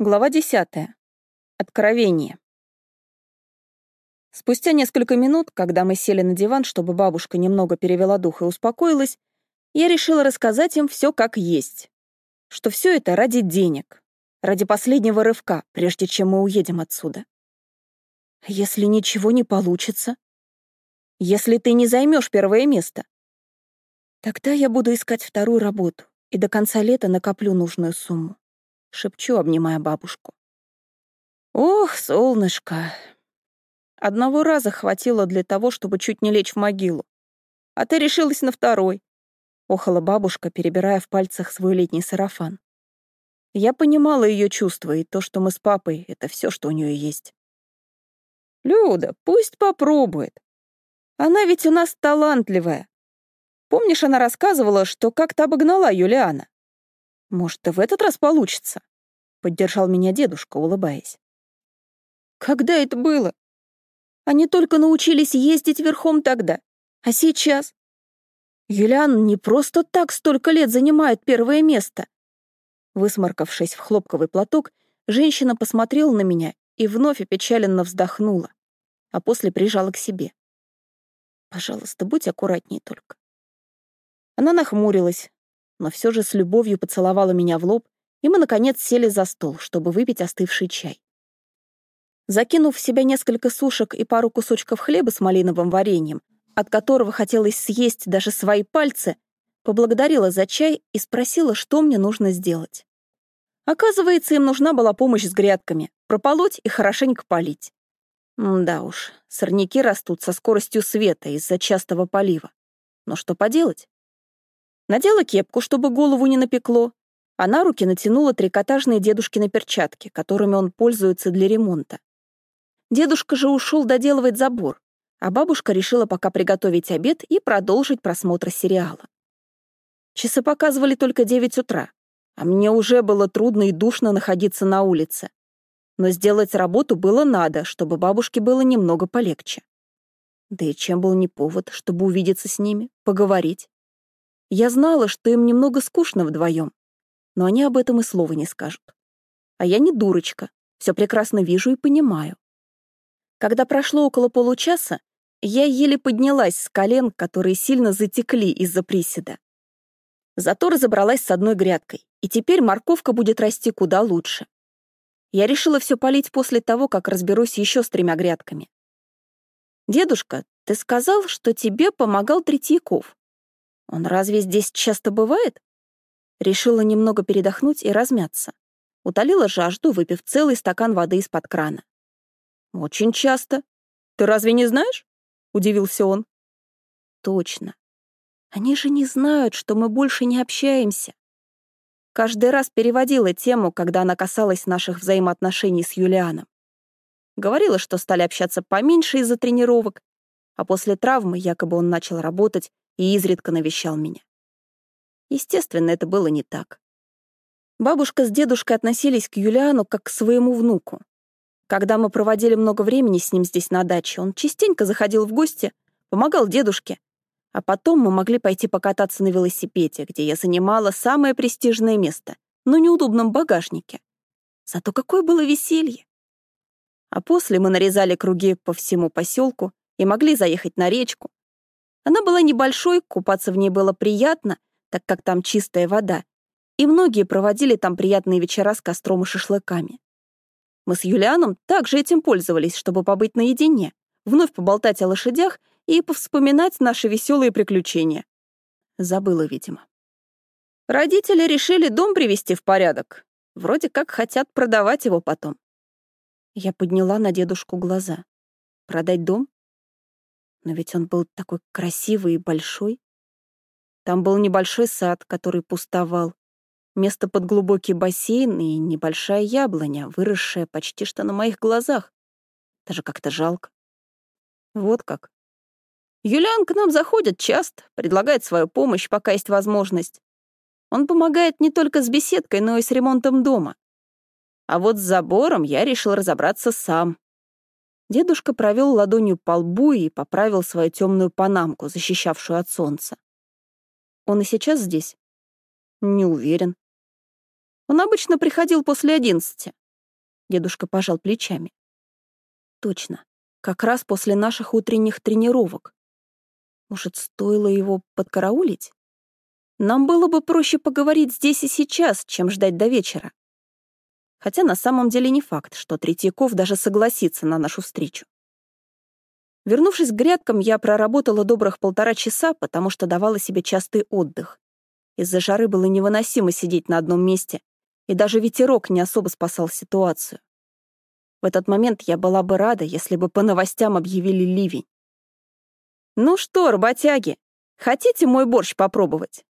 Глава 10. Откровение. Спустя несколько минут, когда мы сели на диван, чтобы бабушка немного перевела дух и успокоилась, я решила рассказать им все как есть. Что все это ради денег, ради последнего рывка, прежде чем мы уедем отсюда. Если ничего не получится? Если ты не займешь первое место? Тогда я буду искать вторую работу и до конца лета накоплю нужную сумму. — шепчу, обнимая бабушку. «Ох, солнышко! Одного раза хватило для того, чтобы чуть не лечь в могилу. А ты решилась на второй!» — охала бабушка, перебирая в пальцах свой летний сарафан. Я понимала ее чувства, и то, что мы с папой, — это все, что у нее есть. «Люда, пусть попробует. Она ведь у нас талантливая. Помнишь, она рассказывала, что как-то обогнала Юлиана? Может, и в этот раз получится?» — поддержал меня дедушка, улыбаясь. «Когда это было? Они только научились ездить верхом тогда. А сейчас? Юлиан не просто так столько лет занимает первое место». Высморкавшись в хлопковый платок, женщина посмотрела на меня и вновь опечаленно вздохнула, а после прижала к себе. «Пожалуйста, будь аккуратней только». Она нахмурилась, но все же с любовью поцеловала меня в лоб, и мы, наконец, сели за стол, чтобы выпить остывший чай. Закинув в себя несколько сушек и пару кусочков хлеба с малиновым вареньем, от которого хотелось съесть даже свои пальцы, поблагодарила за чай и спросила, что мне нужно сделать. Оказывается, им нужна была помощь с грядками, прополоть и хорошенько полить. М да уж, сорняки растут со скоростью света из-за частого полива. Но что поделать? Надела кепку, чтобы голову не напекло, а на руки натянула трикотажные дедушкины перчатки, которыми он пользуется для ремонта. Дедушка же ушел доделывать забор, а бабушка решила пока приготовить обед и продолжить просмотр сериала. Часы показывали только 9 утра, а мне уже было трудно и душно находиться на улице. Но сделать работу было надо, чтобы бабушке было немного полегче. Да и чем был не повод, чтобы увидеться с ними, поговорить? Я знала, что им немного скучно вдвоем, но они об этом и слова не скажут. А я не дурочка, все прекрасно вижу и понимаю. Когда прошло около получаса, я еле поднялась с колен, которые сильно затекли из-за приседа. Зато разобралась с одной грядкой, и теперь морковка будет расти куда лучше. Я решила все полить после того, как разберусь еще с тремя грядками. «Дедушка, ты сказал, что тебе помогал Третьяков. Он разве здесь часто бывает? Решила немного передохнуть и размяться. Утолила жажду, выпив целый стакан воды из-под крана. «Очень часто. Ты разве не знаешь?» — удивился он. «Точно. Они же не знают, что мы больше не общаемся. Каждый раз переводила тему, когда она касалась наших взаимоотношений с Юлианом. Говорила, что стали общаться поменьше из-за тренировок, а после травмы якобы он начал работать и изредка навещал меня. Естественно, это было не так. Бабушка с дедушкой относились к Юлиану как к своему внуку. Когда мы проводили много времени с ним здесь на даче, он частенько заходил в гости, помогал дедушке, а потом мы могли пойти покататься на велосипеде, где я занимала самое престижное место, но неудобном багажнике. Зато какое было веселье! А после мы нарезали круги по всему поселку и могли заехать на речку, она была небольшой, купаться в ней было приятно, так как там чистая вода, и многие проводили там приятные вечера с костром и шашлыками. Мы с Юлианом также этим пользовались, чтобы побыть наедине, вновь поболтать о лошадях и повспоминать наши веселые приключения. Забыла, видимо. Родители решили дом привести в порядок. Вроде как хотят продавать его потом. Я подняла на дедушку глаза. Продать дом? Но ведь он был такой красивый и большой. Там был небольшой сад, который пустовал, место под глубокий бассейн и небольшая яблоня, выросшая почти что на моих глазах. Даже как-то жалко. Вот как. Юлиан к нам заходит часто, предлагает свою помощь, пока есть возможность. Он помогает не только с беседкой, но и с ремонтом дома. А вот с забором я решил разобраться сам. Дедушка провел ладонью по лбу и поправил свою темную панамку, защищавшую от солнца. Он и сейчас здесь? Не уверен. Он обычно приходил после одиннадцати, Дедушка пожал плечами. Точно. Как раз после наших утренних тренировок. Может, стоило его подкараулить? Нам было бы проще поговорить здесь и сейчас, чем ждать до вечера. Хотя на самом деле не факт, что Третьяков даже согласится на нашу встречу. Вернувшись к грядкам, я проработала добрых полтора часа, потому что давала себе частый отдых. Из-за жары было невыносимо сидеть на одном месте, и даже ветерок не особо спасал ситуацию. В этот момент я была бы рада, если бы по новостям объявили ливень. «Ну что, работяги, хотите мой борщ попробовать?»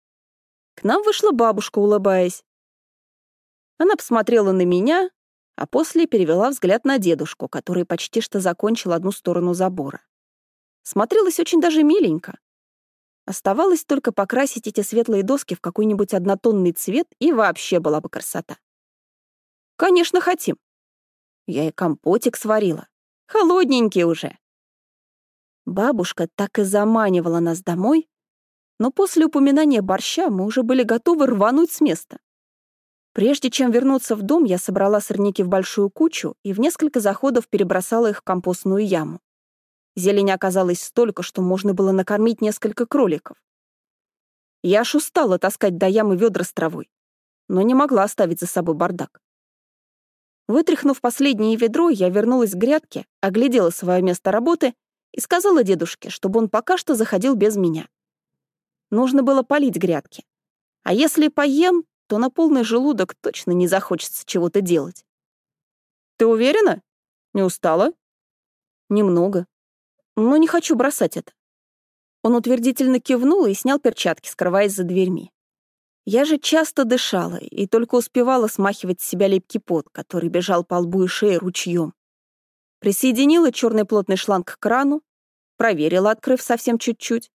К нам вышла бабушка, улыбаясь. Она посмотрела на меня, а после перевела взгляд на дедушку, который почти что закончил одну сторону забора. Смотрелась очень даже миленько. Оставалось только покрасить эти светлые доски в какой-нибудь однотонный цвет, и вообще была бы красота. «Конечно, хотим», я и компотик сварила. Холодненький уже. Бабушка так и заманивала нас домой, но после упоминания борща мы уже были готовы рвануть с места. Прежде чем вернуться в дом, я собрала сорняки в большую кучу и в несколько заходов перебросала их в компостную яму. Зелени оказалось столько, что можно было накормить несколько кроликов. Я аж устала таскать до ямы ведра с травой, но не могла оставить за собой бардак. Вытряхнув последнее ведро, я вернулась к грядке, оглядела свое место работы и сказала дедушке, чтобы он пока что заходил без меня. Нужно было полить грядки. А если поем, то на полный желудок точно не захочется чего-то делать. «Ты уверена? Не устала?» «Немного. Но не хочу бросать это». Он утвердительно кивнул и снял перчатки, скрываясь за дверьми. Я же часто дышала и только успевала смахивать с себя липкий пот, который бежал по лбу и шее ручьем. Присоединила черный плотный шланг к крану, проверила, открыв совсем чуть-чуть.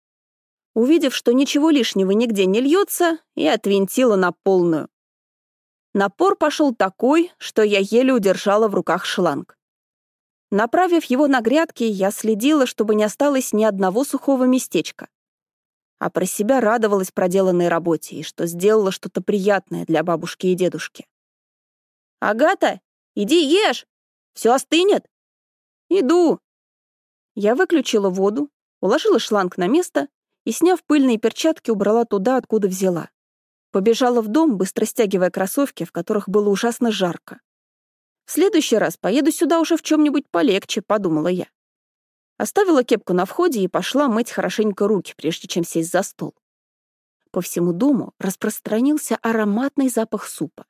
Увидев, что ничего лишнего нигде не льется, и отвинтила на полную. Напор пошел такой, что я еле удержала в руках шланг. Направив его на грядки, я следила, чтобы не осталось ни одного сухого местечка а про себя радовалась проделанной работе и что сделала что-то приятное для бабушки и дедушки. «Агата, иди ешь! Все остынет!» «Иду!» Я выключила воду, уложила шланг на место и, сняв пыльные перчатки, убрала туда, откуда взяла. Побежала в дом, быстро стягивая кроссовки, в которых было ужасно жарко. В следующий раз поеду сюда уже в чем-нибудь полегче, подумала я. Оставила кепку на входе и пошла мыть хорошенько руки, прежде чем сесть за стол. По всему дому распространился ароматный запах супа.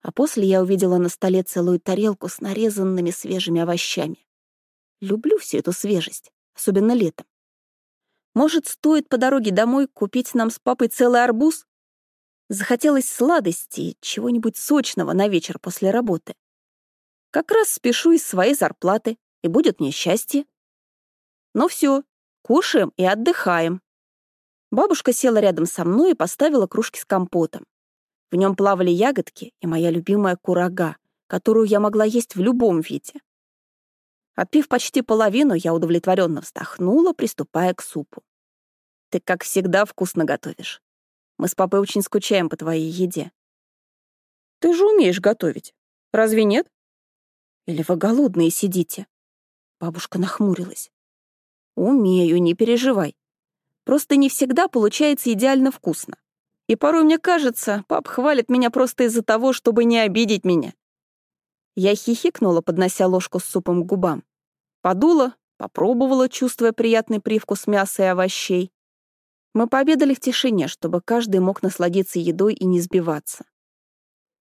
А после я увидела на столе целую тарелку с нарезанными свежими овощами. Люблю всю эту свежесть, особенно летом. Может, стоит по дороге домой купить нам с папой целый арбуз? Захотелось сладости чего-нибудь сочного на вечер после работы. Как раз спешу из своей зарплаты, и будет мне счастье. Ну все, кушаем и отдыхаем. Бабушка села рядом со мной и поставила кружки с компотом. В нем плавали ягодки и моя любимая курага, которую я могла есть в любом виде. Отпив почти половину, я удовлетворенно вздохнула, приступая к супу. Ты, как всегда, вкусно готовишь. Мы с папой очень скучаем по твоей еде. Ты же умеешь готовить. Разве нет? Или вы голодные сидите? Бабушка нахмурилась. Умею, не переживай. Просто не всегда получается идеально вкусно. И порой мне кажется, пап хвалит меня просто из-за того, чтобы не обидеть меня. Я хихикнула, поднося ложку с супом к губам. Подула, попробовала, чувствуя приятный привкус мяса и овощей. Мы пообедали в тишине, чтобы каждый мог насладиться едой и не сбиваться.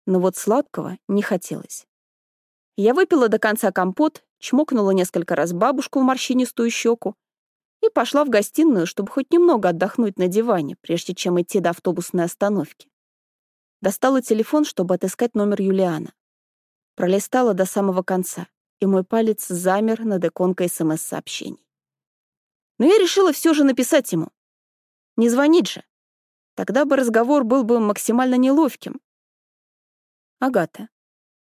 Но вот сладкого не хотелось. Я выпила до конца компот, чмокнула несколько раз бабушку в морщинистую щеку и пошла в гостиную, чтобы хоть немного отдохнуть на диване, прежде чем идти до автобусной остановки. Достала телефон, чтобы отыскать номер Юлиана. Пролистала до самого конца, и мой палец замер над иконкой СМС-сообщений. Но я решила все же написать ему. Не звонить же. Тогда бы разговор был бы максимально неловким. «Агата,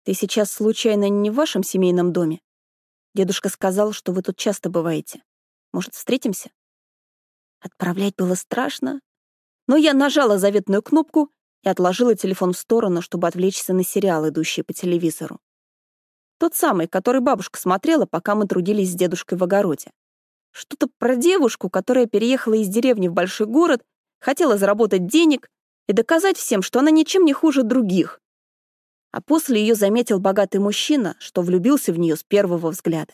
ты сейчас случайно не в вашем семейном доме? Дедушка сказал, что вы тут часто бываете. Может, встретимся?» Отправлять было страшно, но я нажала заветную кнопку и отложила телефон в сторону, чтобы отвлечься на сериал, идущий по телевизору. Тот самый, который бабушка смотрела, пока мы трудились с дедушкой в огороде. Что-то про девушку, которая переехала из деревни в большой город, хотела заработать денег и доказать всем, что она ничем не хуже других. А после ее заметил богатый мужчина, что влюбился в нее с первого взгляда.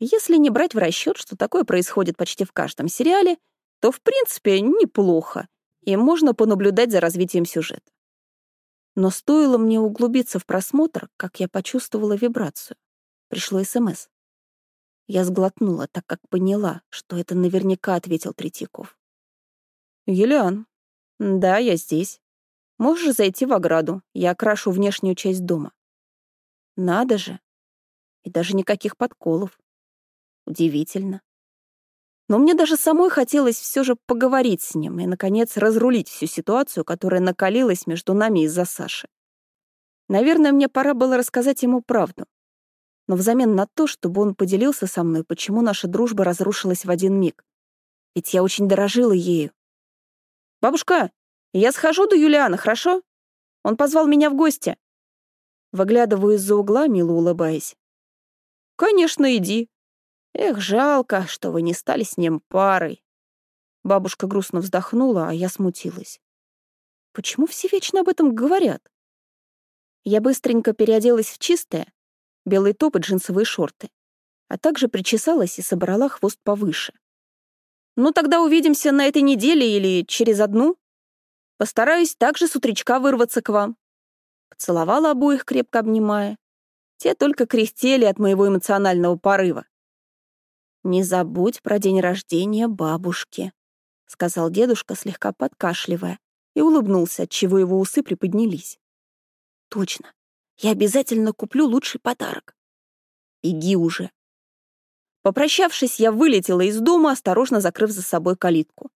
Если не брать в расчет, что такое происходит почти в каждом сериале, то, в принципе, неплохо, и можно понаблюдать за развитием сюжета. Но стоило мне углубиться в просмотр, как я почувствовала вибрацию. Пришло СМС. Я сглотнула, так как поняла, что это наверняка ответил Третьяков. «Юлиан, да, я здесь. Можешь зайти в ограду, я окрашу внешнюю часть дома». Надо же. И даже никаких подколов. Удивительно. Но мне даже самой хотелось все же поговорить с ним и, наконец, разрулить всю ситуацию, которая накалилась между нами из-за Саши. Наверное, мне пора было рассказать ему правду. Но взамен на то, чтобы он поделился со мной, почему наша дружба разрушилась в один миг. Ведь я очень дорожила ею. «Бабушка, я схожу до Юлиана, хорошо? Он позвал меня в гости». Выглядываю из-за угла, мило улыбаясь. «Конечно, иди», Эх, жалко, что вы не стали с ним парой. Бабушка грустно вздохнула, а я смутилась. Почему все вечно об этом говорят? Я быстренько переоделась в чистое, белый топ и джинсовые шорты, а также причесалась и собрала хвост повыше. Ну, тогда увидимся на этой неделе или через одну. Постараюсь также с утречка вырваться к вам. Поцеловала обоих, крепко обнимая. Те только кряхтели от моего эмоционального порыва. «Не забудь про день рождения бабушки», — сказал дедушка, слегка подкашливая, и улыбнулся, отчего его усы приподнялись. «Точно. Я обязательно куплю лучший подарок. Беги уже». Попрощавшись, я вылетела из дома, осторожно закрыв за собой калитку.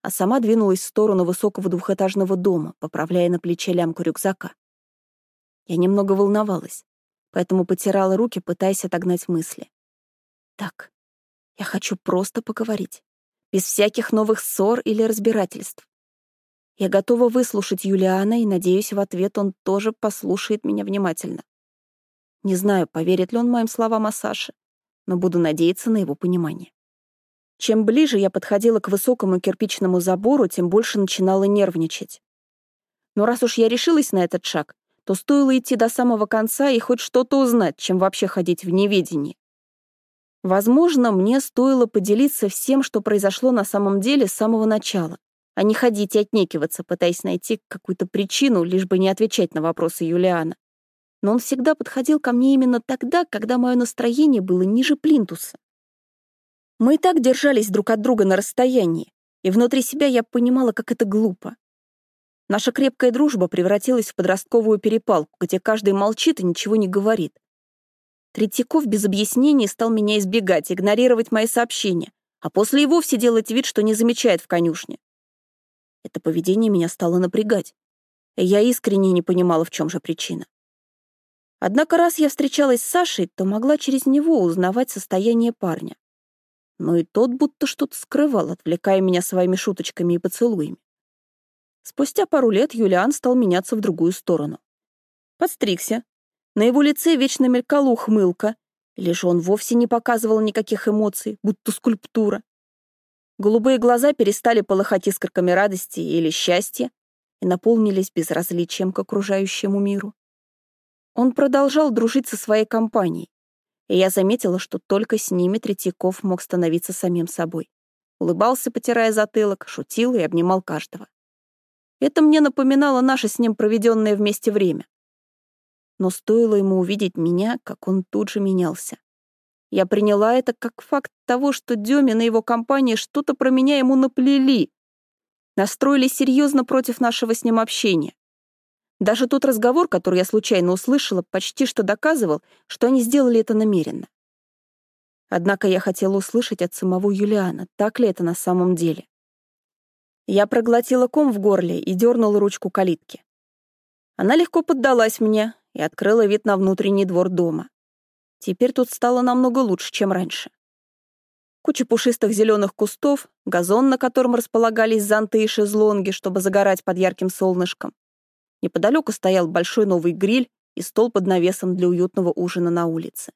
А сама двинулась в сторону высокого двухэтажного дома, поправляя на плече лямку рюкзака. Я немного волновалась, поэтому потирала руки, пытаясь отогнать мысли. Так, я хочу просто поговорить, без всяких новых ссор или разбирательств. Я готова выслушать Юлиана и надеюсь, в ответ он тоже послушает меня внимательно. Не знаю, поверит ли он моим словам о Саше, но буду надеяться на его понимание. Чем ближе я подходила к высокому кирпичному забору, тем больше начинала нервничать. Но раз уж я решилась на этот шаг, то стоило идти до самого конца и хоть что-то узнать, чем вообще ходить в неведении. Возможно, мне стоило поделиться всем, что произошло на самом деле с самого начала, а не ходить и отнекиваться, пытаясь найти какую-то причину, лишь бы не отвечать на вопросы Юлиана. Но он всегда подходил ко мне именно тогда, когда мое настроение было ниже плинтуса. Мы и так держались друг от друга на расстоянии, и внутри себя я понимала, как это глупо. Наша крепкая дружба превратилась в подростковую перепалку, где каждый молчит и ничего не говорит, Третьяков без объяснений стал меня избегать, игнорировать мои сообщения, а после и вовсе делать вид, что не замечает в конюшне. Это поведение меня стало напрягать, я искренне не понимала, в чем же причина. Однако раз я встречалась с Сашей, то могла через него узнавать состояние парня. Но и тот будто что-то скрывал, отвлекая меня своими шуточками и поцелуями. Спустя пару лет Юлиан стал меняться в другую сторону. Подстригся, на его лице вечно мелькала ухмылка, или же он вовсе не показывал никаких эмоций, будто скульптура. Голубые глаза перестали полыхать искорками радости или счастья и наполнились безразличием к окружающему миру. Он продолжал дружить со своей компанией, и я заметила, что только с ними Третьяков мог становиться самим собой. Улыбался, потирая затылок, шутил и обнимал каждого. Это мне напоминало наше с ним проведенное вместе время но стоило ему увидеть меня, как он тут же менялся. Я приняла это как факт того, что Демин и его компания что-то про меня ему наплели. Настроили серьезно против нашего с ним общения. Даже тот разговор, который я случайно услышала, почти что доказывал, что они сделали это намеренно. Однако я хотела услышать от самого Юлиана, так ли это на самом деле. Я проглотила ком в горле и дернула ручку калитки. Она легко поддалась мне, и открыла вид на внутренний двор дома. Теперь тут стало намного лучше, чем раньше. Куча пушистых зеленых кустов, газон, на котором располагались зонты и шезлонги, чтобы загорать под ярким солнышком. Неподалеку стоял большой новый гриль и стол под навесом для уютного ужина на улице.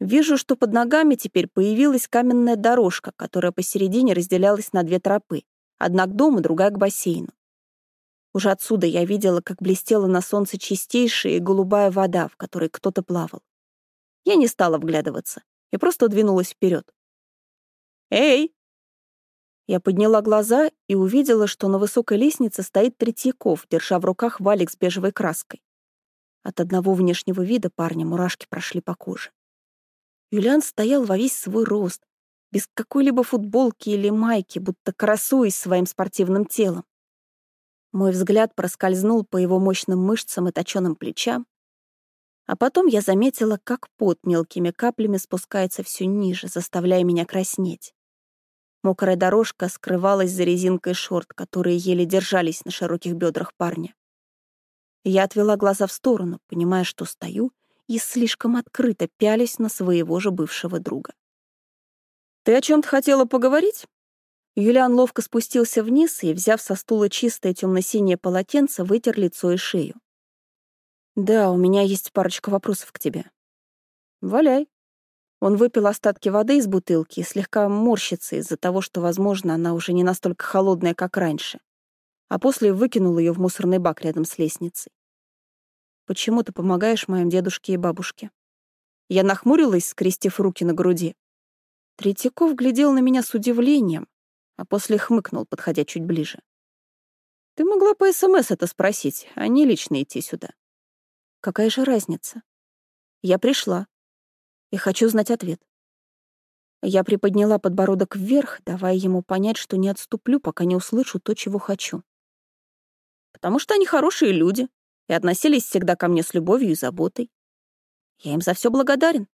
Вижу, что под ногами теперь появилась каменная дорожка, которая посередине разделялась на две тропы, одна к дому, другая к бассейну. Уже отсюда я видела, как блестела на солнце чистейшая голубая вода, в которой кто-то плавал. Я не стала вглядываться и просто двинулась вперед. «Эй!» Я подняла глаза и увидела, что на высокой лестнице стоит Третьяков, держа в руках валик с бежевой краской. От одного внешнего вида парня мурашки прошли по коже. Юлиан стоял во весь свой рост, без какой-либо футболки или майки, будто красуясь своим спортивным телом. Мой взгляд проскользнул по его мощным мышцам и точёным плечам, а потом я заметила, как пот мелкими каплями спускается все ниже, заставляя меня краснеть. Мокрая дорожка скрывалась за резинкой шорт, которые еле держались на широких бедрах парня. Я отвела глаза в сторону, понимая, что стою и слишком открыто пялись на своего же бывшего друга. «Ты о чем то хотела поговорить?» Юлиан ловко спустился вниз и, взяв со стула чистое темно-синее полотенце, вытер лицо и шею. «Да, у меня есть парочка вопросов к тебе». «Валяй». Он выпил остатки воды из бутылки и слегка морщится из-за того, что, возможно, она уже не настолько холодная, как раньше, а после выкинул ее в мусорный бак рядом с лестницей. «Почему ты помогаешь моим дедушке и бабушке?» Я нахмурилась, скрестив руки на груди. Третьяков глядел на меня с удивлением, а после хмыкнул, подходя чуть ближе. «Ты могла по СМС это спросить, а не лично идти сюда». «Какая же разница?» «Я пришла и хочу знать ответ». Я приподняла подбородок вверх, давая ему понять, что не отступлю, пока не услышу то, чего хочу. «Потому что они хорошие люди и относились всегда ко мне с любовью и заботой. Я им за все благодарен.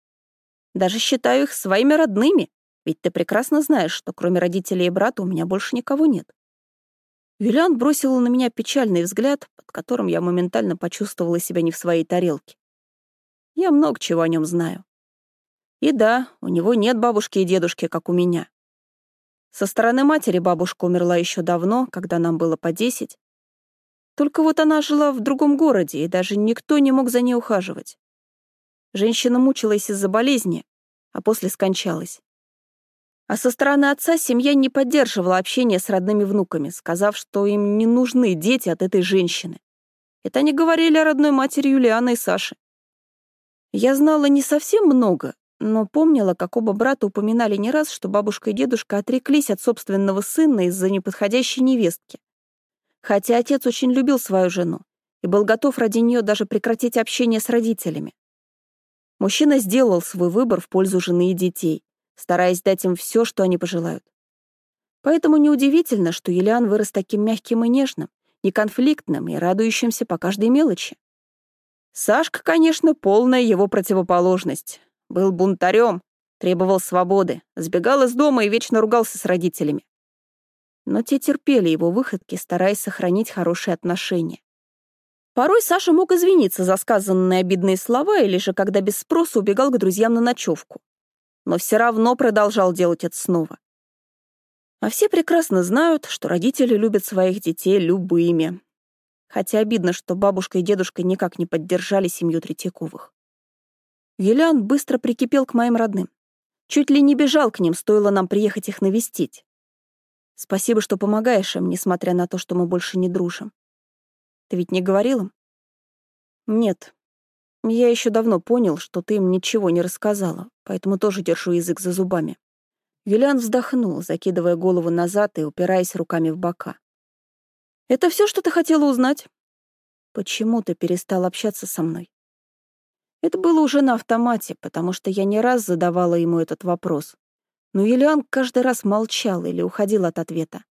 Даже считаю их своими родными, ведь ты прекрасно знаешь, что кроме родителей и брата у меня больше никого нет. Юлиан бросила на меня печальный взгляд, под которым я моментально почувствовала себя не в своей тарелке. Я много чего о нем знаю. И да, у него нет бабушки и дедушки, как у меня. Со стороны матери бабушка умерла еще давно, когда нам было по десять. Только вот она жила в другом городе, и даже никто не мог за ней ухаживать. Женщина мучилась из-за болезни, а после скончалась. А со стороны отца семья не поддерживала общение с родными внуками, сказав, что им не нужны дети от этой женщины. Это они говорили о родной матери Юлианы и Саши. Я знала не совсем много, но помнила, как оба брата упоминали не раз, что бабушка и дедушка отреклись от собственного сына из-за неподходящей невестки. Хотя отец очень любил свою жену и был готов ради нее даже прекратить общение с родителями. Мужчина сделал свой выбор в пользу жены и детей, стараясь дать им все, что они пожелают. Поэтому неудивительно, что Юлиан вырос таким мягким и нежным, неконфликтным и радующимся по каждой мелочи. Сашка, конечно, полная его противоположность. Был бунтарем, требовал свободы, сбегал из дома и вечно ругался с родителями. Но те терпели его выходки, стараясь сохранить хорошие отношения. Порой Саша мог извиниться за сказанные обидные слова или же, когда без спроса убегал к друзьям на ночевку но все равно продолжал делать это снова. А все прекрасно знают, что родители любят своих детей любыми. Хотя обидно, что бабушка и дедушка никак не поддержали семью Третьяковых. Юлиан быстро прикипел к моим родным. Чуть ли не бежал к ним, стоило нам приехать их навестить. Спасибо, что помогаешь им, несмотря на то, что мы больше не дружим. Ты ведь не говорил им? Нет, я еще давно понял, что ты им ничего не рассказала, поэтому тоже держу язык за зубами. Юлиан вздохнул, закидывая голову назад и упираясь руками в бока. «Это все, что ты хотела узнать?» «Почему ты перестал общаться со мной?» Это было уже на автомате, потому что я не раз задавала ему этот вопрос. Но Юлиан каждый раз молчал или уходил от ответа.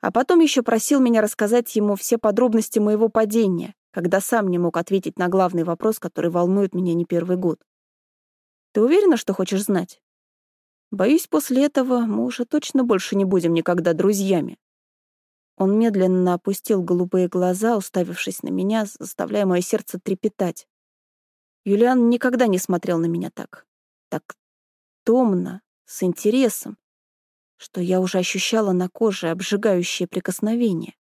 А потом еще просил меня рассказать ему все подробности моего падения, когда сам не мог ответить на главный вопрос, который волнует меня не первый год. Ты уверена, что хочешь знать? Боюсь, после этого мы уже точно больше не будем никогда друзьями. Он медленно опустил голубые глаза, уставившись на меня, заставляя мое сердце трепетать. Юлиан никогда не смотрел на меня так. Так томно, с интересом, что я уже ощущала на коже обжигающее прикосновение.